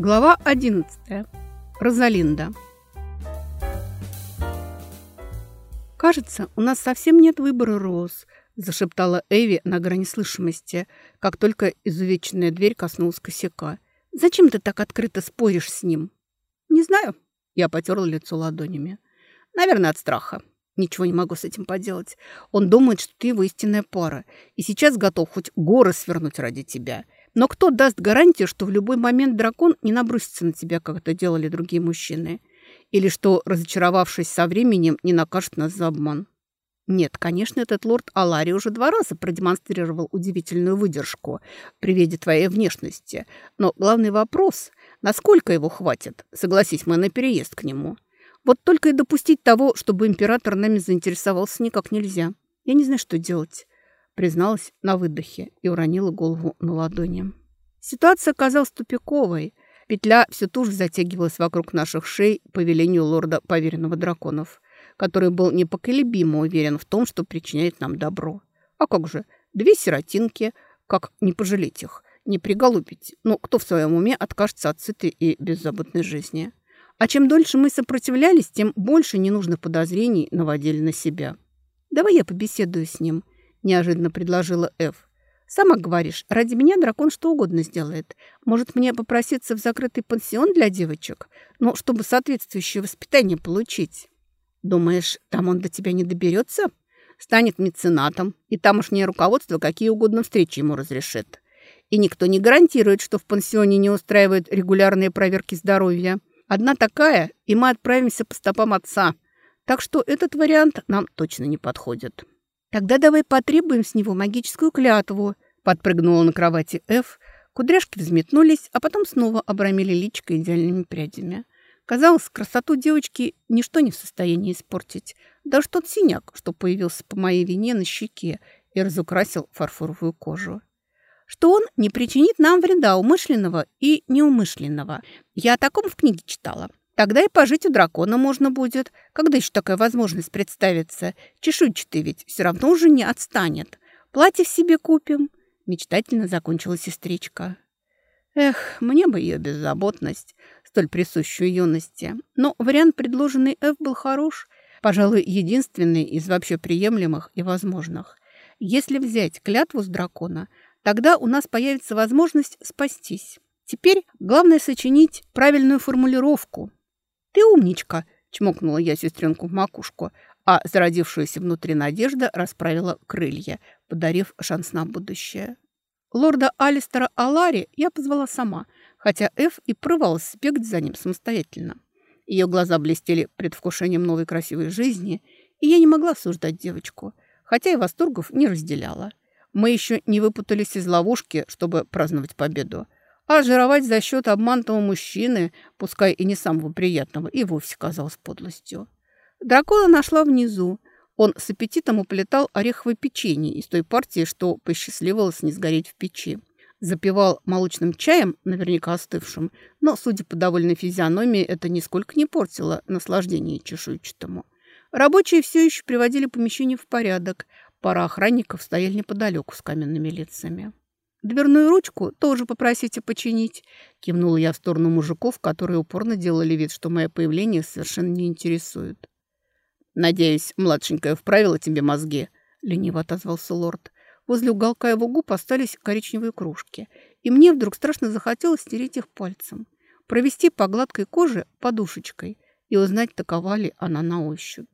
Глава 11. Розалинда. «Кажется, у нас совсем нет выбора, Роз», – зашептала Эви на грани слышимости, как только изувеченная дверь коснулась косяка. «Зачем ты так открыто споришь с ним?» «Не знаю», – я потерла лицо ладонями. «Наверное, от страха. Ничего не могу с этим поделать. Он думает, что ты его истинная пара, и сейчас готов хоть горы свернуть ради тебя. Но кто даст гарантию, что в любой момент дракон не набросится на тебя, как это делали другие мужчины? Или что, разочаровавшись со временем, не накажет нас за обман? Нет, конечно, этот лорд Алари уже два раза продемонстрировал удивительную выдержку при виде твоей внешности. Но главный вопрос – насколько его хватит? Согласись, мы на переезд к нему – вот только и допустить того, чтобы император нами заинтересовался, никак нельзя. Я не знаю, что делать, призналась на выдохе и уронила голову на ладони. Ситуация оказалась тупиковой. Петля все туже затягивалась вокруг наших шей по велению лорда поверенного драконов, который был непоколебимо уверен в том, что причиняет нам добро. А как же, две сиротинки, как не пожалеть их, не приголубить. Ну, кто в своем уме откажется от сытой и беззаботной жизни? А чем дольше мы сопротивлялись, тем больше ненужных подозрений наводили на себя. «Давай я побеседую с ним», – неожиданно предложила Эв. «Сама говоришь, ради меня дракон что угодно сделает. Может, мне попроситься в закрытый пансион для девочек, но чтобы соответствующее воспитание получить?» «Думаешь, там он до тебя не доберется?» Станет меценатом, и тамошнее руководство какие угодно встречи ему разрешит. И никто не гарантирует, что в пансионе не устраивают регулярные проверки здоровья. Одна такая, и мы отправимся по стопам отца. Так что этот вариант нам точно не подходит. Тогда давай потребуем с него магическую клятву, подпрыгнула на кровати Ф. Кудряшки взметнулись, а потом снова обрамили личико идеальными прядями. Казалось, красоту девочки ничто не в состоянии испортить. Даже тот синяк, что появился по моей вине на щеке и разукрасил фарфоровую кожу что он не причинит нам вреда умышленного и неумышленного. Я о таком в книге читала. Тогда и пожить у дракона можно будет. Когда еще такая возможность представится? Чешуйчатый ведь все равно уже не отстанет. Платье себе купим. Мечтательно закончила сестричка. Эх, мне бы ее беззаботность, столь присущую юности. Но вариант, предложенный Эв, был хорош. Пожалуй, единственный из вообще приемлемых и возможных. Если взять клятву с дракона – Тогда у нас появится возможность спастись. Теперь главное сочинить правильную формулировку. «Ты умничка!» – чмокнула я сестренку в макушку, а зародившаяся внутри надежда расправила крылья, подарив шанс на будущее. Лорда Алистера Алари я позвала сама, хотя Эф и прорывалась бегать за ним самостоятельно. Ее глаза блестели предвкушением новой красивой жизни, и я не могла осуждать девочку, хотя и восторгов не разделяла. Мы еще не выпутались из ловушки, чтобы праздновать победу. А жировать за счет обманутого мужчины, пускай и не самого приятного, и вовсе казалось подлостью. Дракона нашла внизу. Он с аппетитом уплетал ореховое печенье из той партии, что посчастливилось не сгореть в печи. Запивал молочным чаем, наверняка остывшим, но, судя по довольной физиономии, это нисколько не портило наслаждение чешуйчатому. Рабочие все еще приводили помещение в порядок, Пара охранников стояли неподалеку с каменными лицами. «Дверную ручку тоже попросите починить», – кивнула я в сторону мужиков, которые упорно делали вид, что мое появление совершенно не интересует. «Надеюсь, младшенькая вправила тебе мозги», – лениво отозвался лорд. Возле уголка его губ остались коричневые кружки, и мне вдруг страшно захотелось стереть их пальцем, провести по гладкой коже подушечкой и узнать, такова ли она на ощупь.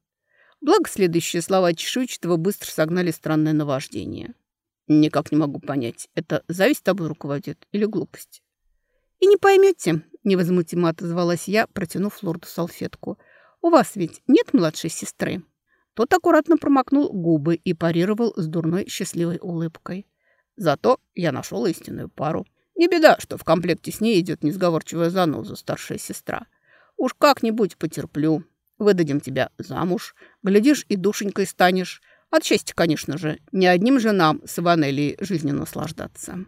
Благо, следующие слова чешуйчатого быстро согнали странное наваждение. Никак не могу понять, это зависть тобой руководит или глупость? И не поймете, невозмутимо отозвалась я, протянув лорду салфетку. У вас ведь нет младшей сестры? Тот аккуратно промокнул губы и парировал с дурной счастливой улыбкой. Зато я нашел истинную пару. Не беда, что в комплекте с ней идет несговорчивая заноза, старшая сестра. Уж как-нибудь потерплю. Выдадим тебя замуж. Глядишь, и душенькой станешь. От счастья, конечно же. Не одним же нам с Иванелией жизнью наслаждаться».